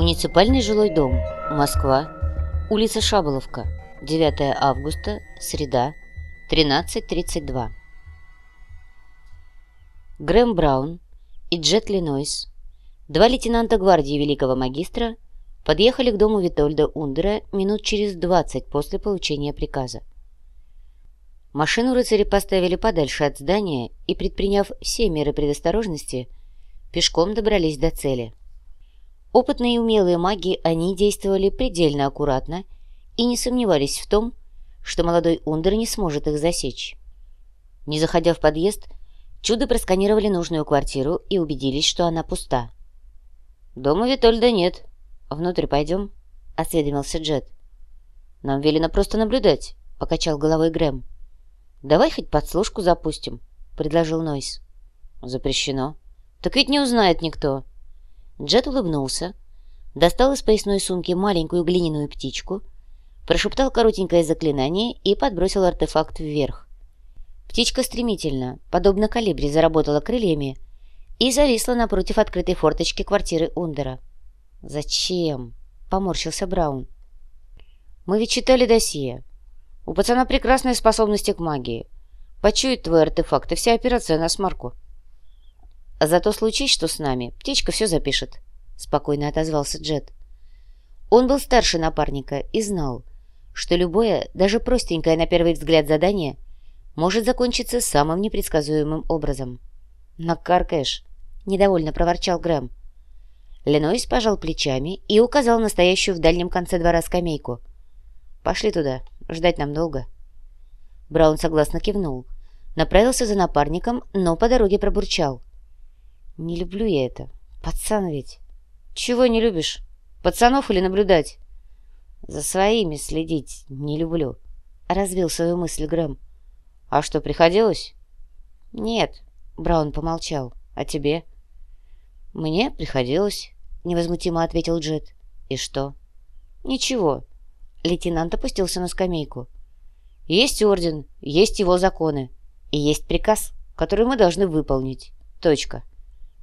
Муниципальный жилой дом. Москва. Улица Шаболовка. 9 августа. Среда. 13.32. Грэм Браун и Джет Линойс, два лейтенанта гвардии Великого Магистра, подъехали к дому Витольда Ундера минут через 20 после получения приказа. Машину рыцари поставили подальше от здания и, предприняв все меры предосторожности, пешком добрались до цели. Опытные и умелые маги, они действовали предельно аккуратно и не сомневались в том, что молодой Ундер не сможет их засечь. Не заходя в подъезд, чудо просканировали нужную квартиру и убедились, что она пуста. «Дома Витольда нет. Внутрь пойдем?» — осведомился Джет. «Нам велено просто наблюдать», — покачал головой Грэм. «Давай хоть подслушку запустим», — предложил Нойс. «Запрещено». «Так ведь не узнает никто». Джет улыбнулся, достал из поясной сумки маленькую глиняную птичку, прошептал коротенькое заклинание и подбросил артефакт вверх. Птичка стремительно, подобно калибре, заработала крыльями и зависла напротив открытой форточки квартиры Ундера. «Зачем?» — поморщился Браун. «Мы ведь читали досье. У пацана прекрасные способности к магии. Почует твой артефакт, и вся операция на смарку. Зато случись, что с нами, птичка все запишет», — спокойно отозвался Джет. Он был старше напарника и знал, что любое, даже простенькое на первый взгляд задание может закончиться самым непредсказуемым образом. «Накаркаешь», — недовольно проворчал Грэм. Ленойс пожал плечами и указал настоящую в дальнем конце двора скамейку. «Пошли туда, Ждать нам долго». Браун согласно кивнул. Направился за напарником, но по дороге пробурчал. «Не люблю я это. Пацан ведь». «Чего не любишь? Пацанов или наблюдать?» «За своими следить не люблю», — развил свою мысль Грэм. «А что, приходилось?» «Нет», — Браун помолчал. «А тебе?» «Мне приходилось», — невозмутимо ответил Джет. «И что?» «Ничего. Лейтенант опустился на скамейку. «Есть орден, есть его законы, и есть приказ, который мы должны выполнить. Точка».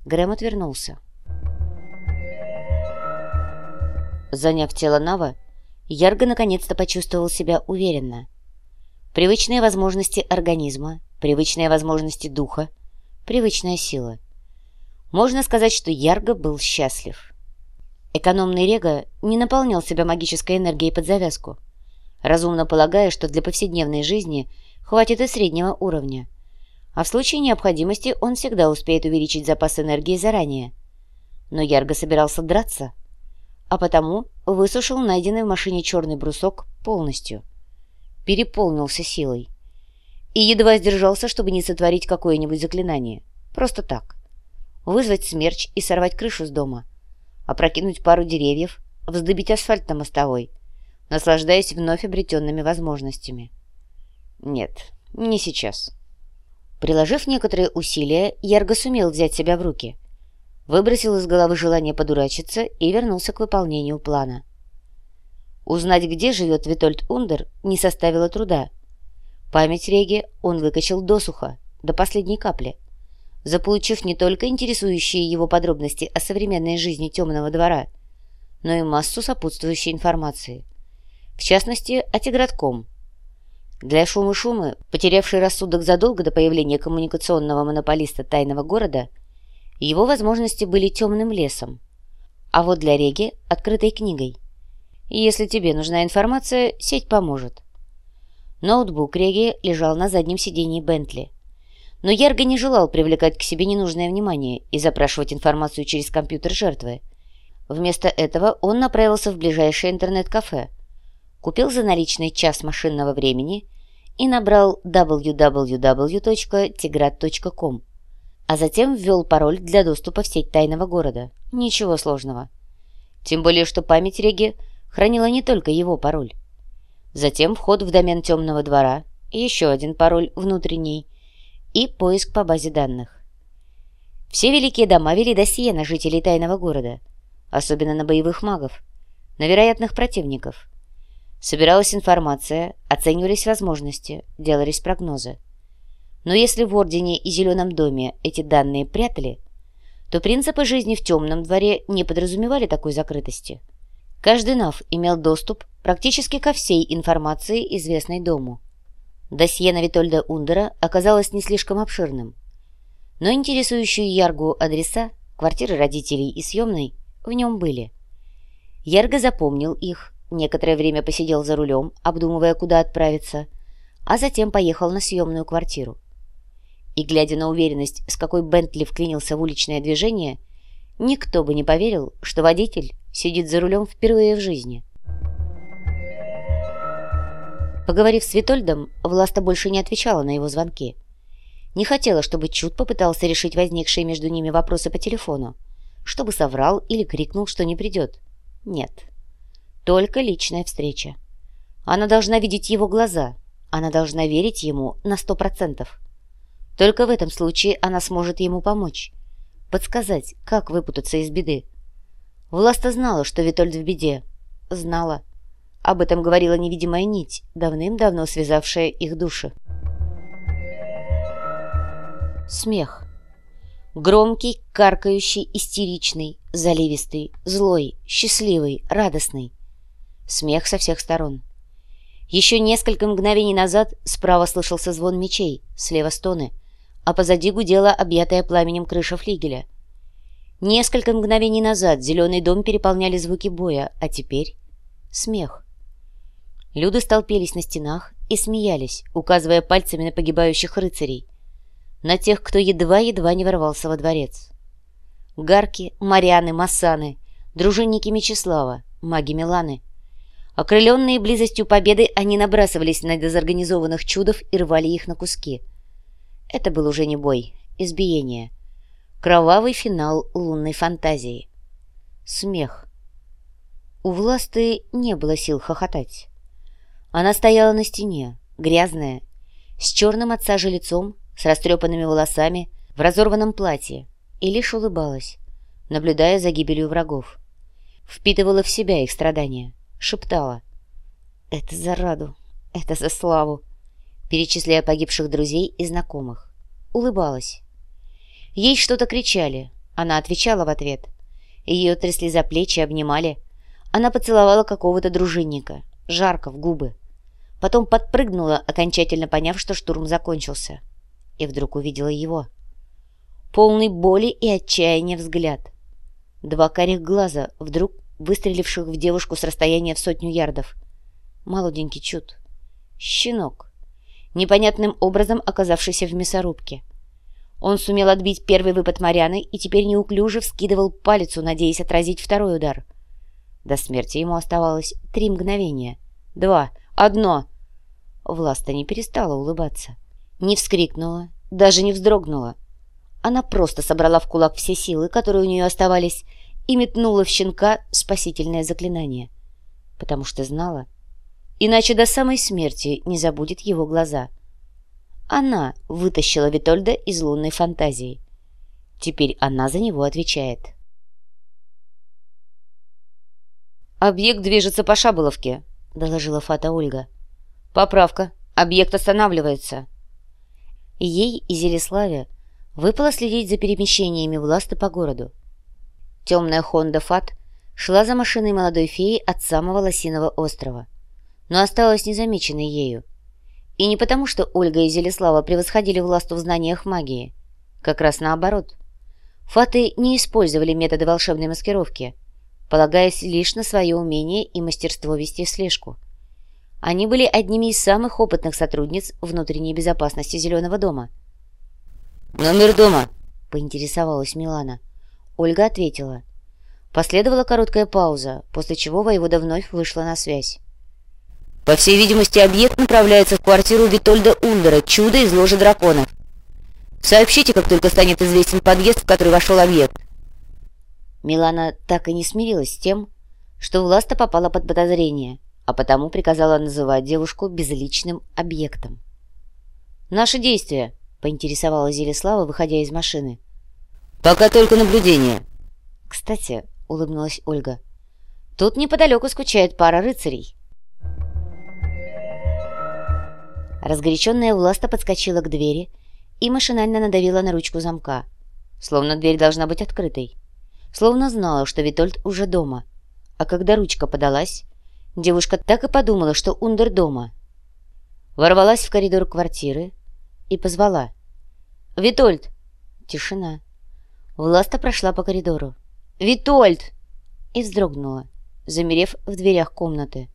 Грэм отвернулся. Заняв тело Нава, Ярго наконец-то почувствовал себя уверенно. Привычные возможности организма, привычные возможности духа, привычная сила. Можно сказать, что Ярго был счастлив. Экономный Рега не наполнял себя магической энергией под завязку, разумно полагая, что для повседневной жизни хватит и среднего уровня. А в случае необходимости он всегда успеет увеличить запас энергии заранее. Но Ярго собирался драться, а потому высушил найденный в машине черный брусок полностью. Переполнился силой. И едва сдержался, чтобы не сотворить какое-нибудь заклинание. Просто так. Вызвать смерч и сорвать крышу с дома – опрокинуть пару деревьев, вздыбить асфальт на мостовой, наслаждаясь вновь обретенными возможностями. Нет, не сейчас. Приложив некоторые усилия, Ярго сумел взять себя в руки. Выбросил из головы желание подурачиться и вернулся к выполнению плана. Узнать, где живет Витольд Ундер, не составило труда. Память Реги он выкачал досуха, до последней капли – заполучив не только интересующие его подробности о современной жизни темного двора, но и массу сопутствующей информации. В частности, о Тигратком. Для шумы-шумы, потерявший рассудок задолго до появления коммуникационного монополиста тайного города, его возможности были темным лесом, а вот для Реги – открытой книгой. Если тебе нужна информация, сеть поможет. Ноутбук Реги лежал на заднем сидении Бентли – но Ярго не желал привлекать к себе ненужное внимание и запрашивать информацию через компьютер жертвы. Вместо этого он направился в ближайшее интернет-кафе, купил за наличный час машинного времени и набрал www.tigrat.com, а затем ввел пароль для доступа в сеть тайного города. Ничего сложного. Тем более, что память Реги хранила не только его пароль. Затем вход в домен темного двора, еще один пароль внутренний – и поиск по базе данных. Все великие дома вели досье на жителей тайного города, особенно на боевых магов, на вероятных противников. Собиралась информация, оценивались возможности, делались прогнозы. Но если в Ордене и Зеленом доме эти данные прятали, то принципы жизни в темном дворе не подразумевали такой закрытости. Каждый НАВ имел доступ практически ко всей информации, известной дому. Досье на Витольда Ундера оказалось не слишком обширным, но интересующие Яргу адреса, квартиры родителей и съемной в нем были. Ярго запомнил их, некоторое время посидел за рулем, обдумывая, куда отправиться, а затем поехал на съемную квартиру. И, глядя на уверенность, с какой Бентли вклинился в уличное движение, никто бы не поверил, что водитель сидит за рулем впервые в жизни. Поговорив с Витольдом, Власта больше не отвечала на его звонки. Не хотела, чтобы Чуд попытался решить возникшие между ними вопросы по телефону, чтобы соврал или крикнул, что не придет. Нет. Только личная встреча. Она должна видеть его глаза. Она должна верить ему на сто процентов. Только в этом случае она сможет ему помочь. Подсказать, как выпутаться из беды. Власта знала, что Витольд в беде. Знала. Об этом говорила невидимая нить, давным-давно связавшая их души. Смех. Громкий, каркающий, истеричный, заливистый, злой, счастливый, радостный. Смех со всех сторон. Еще несколько мгновений назад справа слышался звон мечей, слева стоны, а позади гудела объятая пламенем крыша флигеля. Несколько мгновений назад зеленый дом переполняли звуки боя, а теперь — смех. Люди столпились на стенах и смеялись, указывая пальцами на погибающих рыцарей — на тех, кто едва-едва не ворвался во дворец. Гарки, Марианы, Массаны, дружинники Мечислава, маги Миланы. Окрыленные близостью победы, они набрасывались на дезорганизованных чудов и рвали их на куски. Это был уже не бой, избиение. Кровавый финал лунной фантазии. Смех. У Власты не было сил хохотать. Она стояла на стене, грязная, с черным от сажи лицом с растрепанными волосами, в разорванном платье, и лишь улыбалась, наблюдая за гибелью врагов. Впитывала в себя их страдания, шептала. «Это за Раду, это за Славу», перечисляя погибших друзей и знакомых. Улыбалась. Ей что-то кричали, она отвечала в ответ. Ее трясли за плечи, обнимали. Она поцеловала какого-то дружинника, жарко, в губы. Потом подпрыгнула, окончательно поняв, что штурм закончился и вдруг увидела его. Полный боли и отчаяния взгляд. Два карих глаза, вдруг выстреливших в девушку с расстояния в сотню ярдов. Молоденький чуд. Щенок. Непонятным образом оказавшийся в мясорубке. Он сумел отбить первый выпад Марианы и теперь неуклюже вскидывал палицу, надеясь отразить второй удар. До смерти ему оставалось три мгновения. Два. Одно. Власта не перестала улыбаться. Не вскрикнула, даже не вздрогнула. Она просто собрала в кулак все силы, которые у нее оставались, и метнула в щенка спасительное заклинание. Потому что знала, иначе до самой смерти не забудет его глаза. Она вытащила Витольда из лунной фантазии. Теперь она за него отвечает. «Объект движется по Шаболовке», — доложила Фата Ольга. «Поправка. Объект останавливается». Ей и Зелеславе выпало следить за перемещениями власты по городу. Темная Хонда Фат шла за машиной молодой феи от самого Лосиного острова, но осталась незамеченной ею. И не потому, что Ольга и Зелеслава превосходили власту в знаниях магии. Как раз наоборот. Фаты не использовали методы волшебной маскировки, полагаясь лишь на свое умение и мастерство вести слежку. Они были одними из самых опытных сотрудниц внутренней безопасности Зеленого дома. «Номер дома?» — поинтересовалась Милана. Ольга ответила. Последовала короткая пауза, после чего воевода вновь вышла на связь. «По всей видимости, объект направляется в квартиру Витольда Ундера, чудо из ложи драконов. Сообщите, как только станет известен подъезд, в который вошел объект». Милана так и не смирилась с тем, что Власта попала под подозрение — а потому приказала называть девушку безличным объектом. «Наши действия», — поинтересовала Зелеслава, выходя из машины. «Пока только наблюдение». «Кстати», — улыбнулась Ольга, — «тут неподалеку скучает пара рыцарей». Разгоряченная Власта подскочила к двери и машинально надавила на ручку замка. словно дверь должна быть открытой, словно знала, что Витольд уже дома. А когда ручка подалась, девушка так и подумала, что Ундер дома. Ворвалась в коридор квартиры и позвала. «Витольд!» Тишина. Власта прошла по коридору. «Витольд!» И вздрогнула, замерев в дверях комнаты.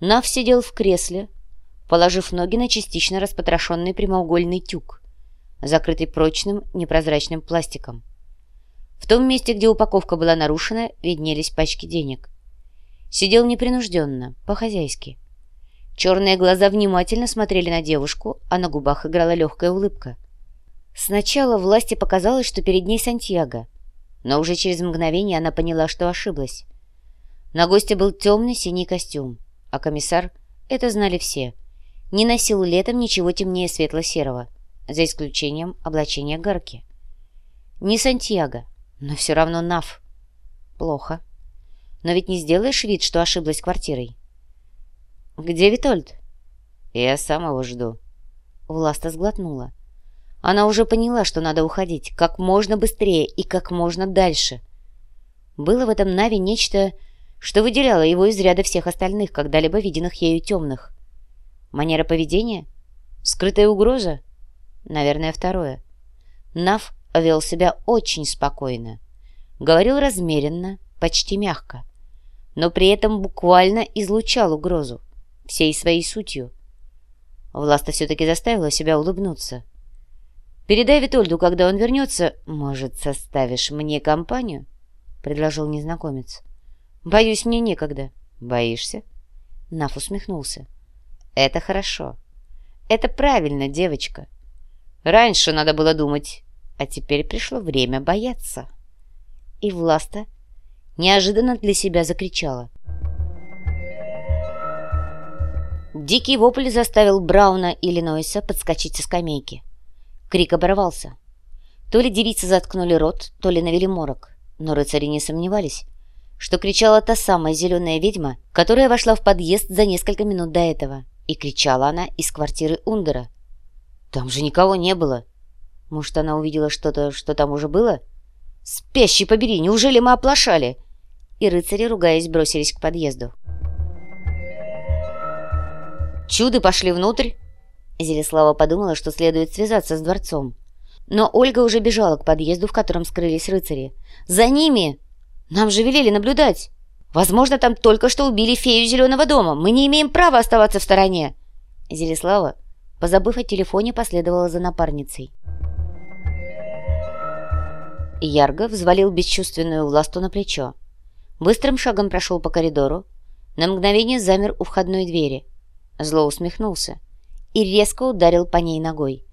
Нав сидел в кресле, положив ноги на частично распотрошенный прямоугольный тюк, закрытый прочным непрозрачным пластиком. В том месте, где упаковка была нарушена, виднелись пачки денег. Сидел непринужденно, по-хозяйски. Черные глаза внимательно смотрели на девушку, а на губах играла легкая улыбка. Сначала власти показалось, что перед ней Сантьяго, но уже через мгновение она поняла, что ошиблась. На госте был темный синий костюм, а комиссар, это знали все, не носил летом ничего темнее светло-серого, за исключением облачения гарки. Не Сантьяго, но все равно Нав. Плохо. Но ведь не сделаешь вид, что ошиблась квартирой. «Где Витольд?» «Я сам его жду». Власта сглотнула. Она уже поняла, что надо уходить как можно быстрее и как можно дальше. Было в этом Нави нечто что выделяло его из ряда всех остальных, когда-либо виденных ею темных. Манера поведения? Скрытая угроза? Наверное, второе. Нав вел себя очень спокойно. Говорил размеренно, почти мягко. Но при этом буквально излучал угрозу. Всей своей сутью. Власта все-таки заставила себя улыбнуться. «Передай Витольду, когда он вернется, может, составишь мне компанию?» — предложил незнакомец. «Боюсь, мне некогда». «Боишься?» Наф усмехнулся. «Это хорошо. Это правильно, девочка. Раньше надо было думать, а теперь пришло время бояться». И Власта неожиданно для себя закричала. Дикий вопль заставил Брауна и Иллинойса подскочить со скамейки. Крик оборвался. То ли девицы заткнули рот, то ли навели морок, но рыцари не сомневались что кричала та самая зеленая ведьма, которая вошла в подъезд за несколько минут до этого. И кричала она из квартиры Ундера. Там же никого не было. Может, она увидела что-то, что там уже было? «Спящий побери, неужели мы оплошали?» И рыцари, ругаясь, бросились к подъезду. Чуды пошли внутрь. Зелеслава подумала, что следует связаться с дворцом. Но Ольга уже бежала к подъезду, в котором скрылись рыцари. «За ними!» Нам же велели наблюдать. Возможно, там только что убили фею Зеленого дома. Мы не имеем права оставаться в стороне. Зелеслава, позабыв о телефоне, последовала за напарницей. Ярго взвалил бесчувственную власту на плечо. Быстрым шагом прошел по коридору. На мгновение замер у входной двери. Зло усмехнулся и резко ударил по ней ногой.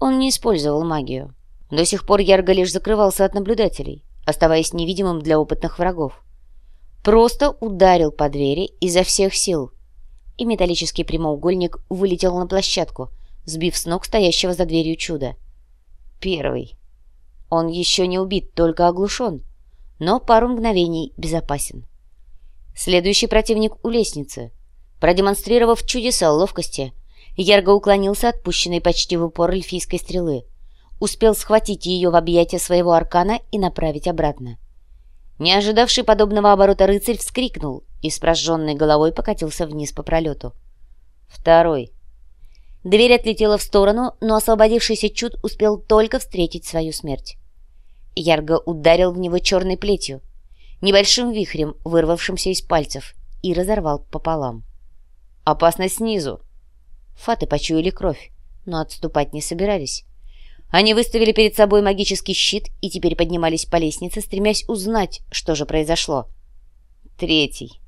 Он не использовал магию. До сих пор Ярго лишь закрывался от наблюдателей оставаясь невидимым для опытных врагов. Просто ударил по двери изо всех сил, и металлический прямоугольник вылетел на площадку, сбив с ног стоящего за дверью чуда. Первый. Он еще не убит, только оглушен, но пару мгновений безопасен. Следующий противник у лестницы. Продемонстрировав чудеса ловкости, Ярго уклонился от пущенной почти в упор эльфийской стрелы, успел схватить ее в объятия своего аркана и направить обратно. Не ожидавший подобного оборота рыцарь вскрикнул и с прожженной головой покатился вниз по пролету. Второй. Дверь отлетела в сторону, но освободившийся чуд успел только встретить свою смерть. Ярго ударил в него черной плетью, небольшим вихрем, вырвавшимся из пальцев, и разорвал пополам. «Опасность снизу!» Фаты почуяли кровь, но отступать не собирались. Они выставили перед собой магический щит и теперь поднимались по лестнице, стремясь узнать, что же произошло. Третий.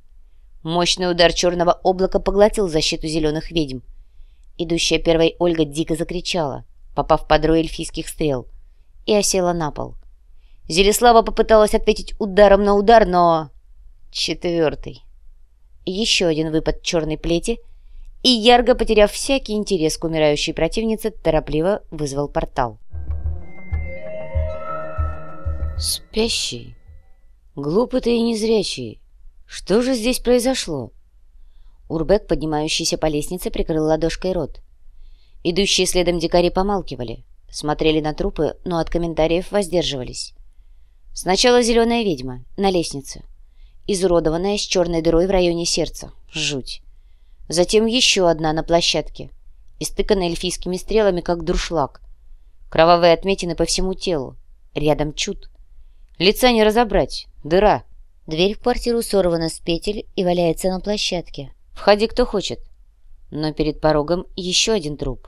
Мощный удар черного облака поглотил защиту зеленых ведьм. Идущая первой Ольга дико закричала, попав под рой эльфийских стрел, и осела на пол. Зелеслава попыталась ответить ударом на удар, но... Четвертый. Еще один выпад черной плети — и, ярко потеряв всякий интерес к умирающей противнице, торопливо вызвал портал. «Спящий? Глупый ты и незрячий. Что же здесь произошло?» Урбек, поднимающийся по лестнице, прикрыл ладошкой рот. Идущие следом дикари помалкивали. Смотрели на трупы, но от комментариев воздерживались. Сначала зеленая ведьма на лестнице, изуродованная с черной дырой в районе сердца. Жуть. Затем еще одна на площадке, истыканная эльфийскими стрелами, как друшлаг. Кровавые отметины по всему телу. Рядом чуд. Лица не разобрать. Дыра. Дверь в квартиру сорвана с петель и валяется на площадке. Входи кто хочет. Но перед порогом еще один труп.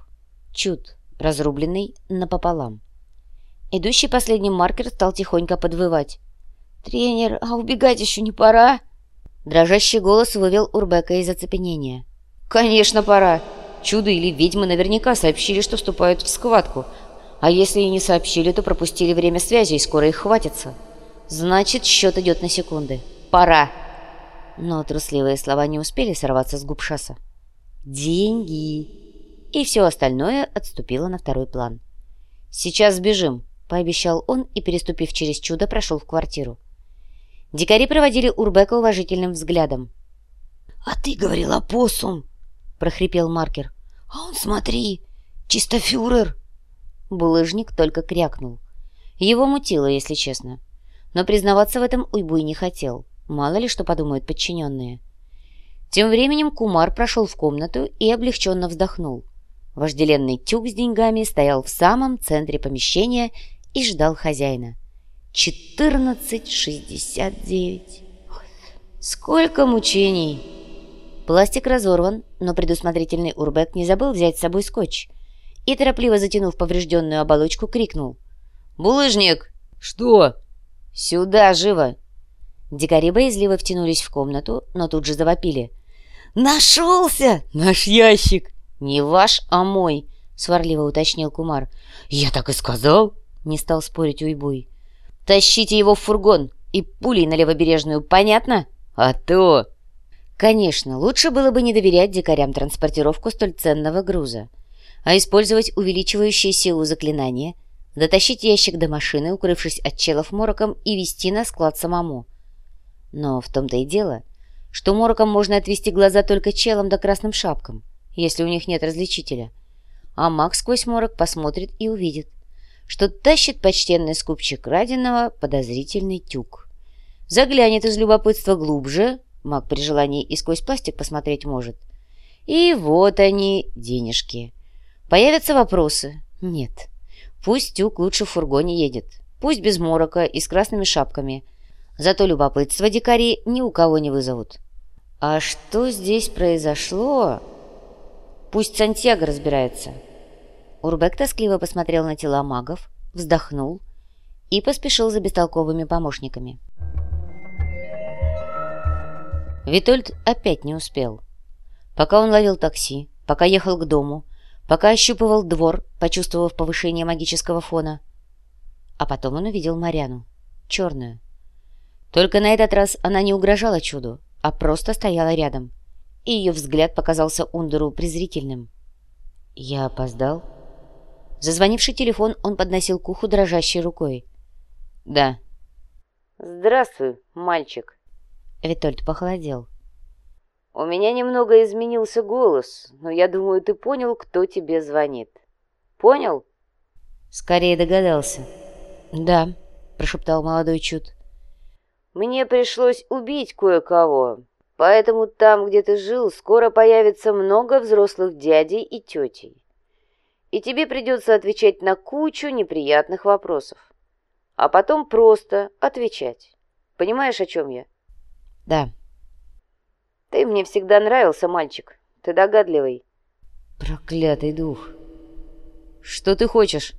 Чуд, разрубленный напополам. Идущий последним маркер стал тихонько подвывать. «Тренер, а убегать еще не пора?» Дрожащий голос вывел Урбека из оцепенения. «Конечно, пора. Чудо или ведьмы наверняка сообщили, что вступают в схватку. А если и не сообщили, то пропустили время связи, и скоро их хватится. Значит, счет идет на секунды. Пора!» Но трусливые слова не успели сорваться с губ Шаса. «Деньги!» И все остальное отступило на второй план. «Сейчас сбежим», — пообещал он и, переступив через чудо, прошел в квартиру. Дикари проводили Урбека уважительным взглядом. «А ты говорил опоссум!» — прохрипел маркер. «А он, смотри, чисто фюрер!» Булыжник только крякнул. Его мутило, если честно. Но признаваться в этом Уйбуй не хотел. Мало ли что подумают подчиненные. Тем временем Кумар прошел в комнату и облегченно вздохнул. Вожделенный тюк с деньгами стоял в самом центре помещения и ждал хозяина. «Четырнадцать шестьдесят девять! Сколько мучений!» Пластик разорван, но предусмотрительный Урбек не забыл взять с собой скотч и, торопливо затянув поврежденную оболочку, крикнул. «Булыжник!» «Что?» «Сюда, живо!» Дикари боязливо втянулись в комнату, но тут же завопили. «Нашелся! Наш ящик!» «Не ваш, а мой!» — сварливо уточнил Кумар. «Я так и сказал!» — не стал спорить Уйбуй. «Тащите его в фургон и пулей на левобережную, понятно?» «А то!» Конечно, лучше было бы не доверять дикарям транспортировку столь ценного груза, а использовать увеличивающие силу заклинания, дотащить ящик до машины, укрывшись от челов мороком, и вести на склад самому. Но в том-то и дело, что мороком можно отвести глаза только челом да красным шапкам, если у них нет различителя. А маг сквозь морок посмотрит и увидит, что тащит почтенный скупчик краденого подозрительный тюк. Заглянет из любопытства глубже, маг при желании и сквозь пластик посмотреть может. И вот они, денежки. Появятся вопросы? Нет. Пусть тюк лучше в фургоне едет. Пусть без морока и с красными шапками – Зато любопытство дикари ни у кого не вызовут. А что здесь произошло? Пусть Сантьяго разбирается. Урбек тоскливо посмотрел на тела магов, вздохнул и поспешил за бестолковыми помощниками. Витольд опять не успел. Пока он ловил такси, пока ехал к дому, пока ощупывал двор, почувствовав повышение магического фона. А потом он увидел Маряну, черную, только на этот раз она не угрожала чуду, а просто стояла рядом. И ее взгляд показался Ундеру презрительным. «Я опоздал?» Зазвонивший телефон он подносил к уху дрожащей рукой. «Да». «Здравствуй, мальчик». Витольд похолодел. «У меня немного изменился голос, но я думаю, ты понял, кто тебе звонит. Понял?» Скорее догадался. «Да», — прошептал молодой чуд. Мне пришлось убить кое-кого, поэтому там, где ты жил, скоро появится много взрослых дядей и тетей. И тебе придется отвечать на кучу неприятных вопросов. А потом просто отвечать. Понимаешь, о чем я? Да. Ты мне всегда нравился, мальчик. Ты догадливый. Проклятый дух. Что ты хочешь?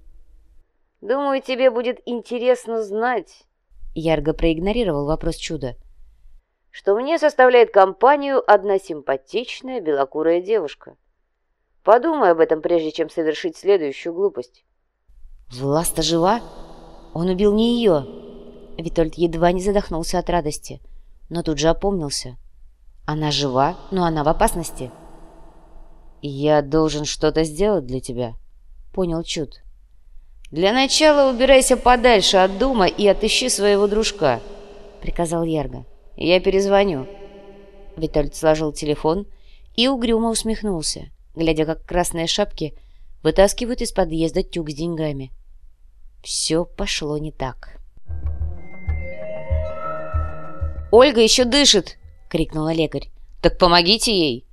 Думаю, тебе будет интересно знать, Ярго проигнорировал вопрос чуда. «Что мне составляет компанию одна симпатичная белокурая девушка. Подумай об этом, прежде чем совершить следующую глупость». «Власта жива? Он убил не ее!» Витольд едва не задохнулся от радости, но тут же опомнился. «Она жива, но она в опасности». «Я должен что-то сделать для тебя», — понял Чуд. «Для начала убирайся подальше от дома и отыщи своего дружка», — приказал Ярго. «Я перезвоню». Витальд сложил телефон и угрюмо усмехнулся, глядя, как красные шапки вытаскивают из подъезда тюк с деньгами. Все пошло не так. «Ольга еще дышит!» — крикнула лекарь. «Так помогите ей!»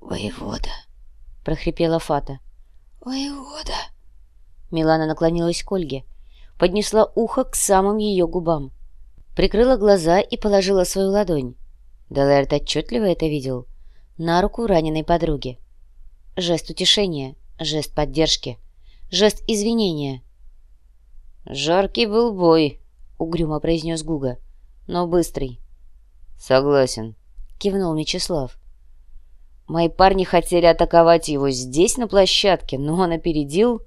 «Воевода!» — прохрипела Фата. «Воевода!» Милана наклонилась к Ольге, поднесла ухо к самым ее губам, прикрыла глаза и положила свою ладонь. Делаэрт отчетливо это видел. На руку раненой подруги. Жест утешения, жест поддержки, жест извинения. «Жаркий был бой», — угрюмо произнес Гуга, — «но быстрый». «Согласен», — кивнул Мечислав. «Мои парни хотели атаковать его здесь, на площадке, но он опередил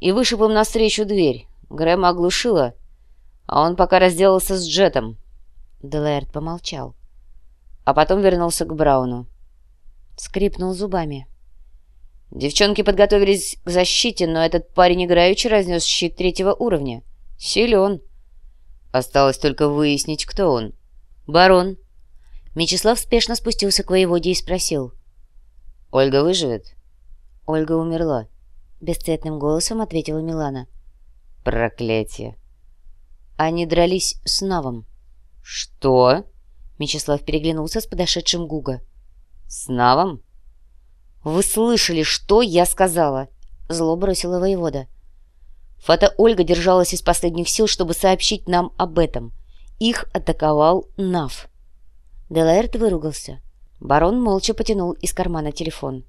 и вышиб им навстречу дверь. Грэма оглушила, а он пока разделался с Джетом». Делаэрт помолчал, а потом вернулся к Брауну. Скрипнул зубами. Девчонки подготовились к защите, но этот парень играючи разнес щит третьего уровня. Силен. Осталось только выяснить, кто он. «Барон», Мечислав спешно спустился к воеводе и спросил. «Ольга выживет?» «Ольга умерла», — бесцветным голосом ответила Милана. «Проклятие!» Они дрались с Навом. «Что?» — Мечислав переглянулся с подошедшим Гуга. «С Навом?» «Вы слышали, что я сказала?» — зло бросила воевода. Фата Ольга держалась из последних сил, чтобы сообщить нам об этом. Их атаковал Нав. Делаэрт выругался. Барон молча потянул из кармана телефон.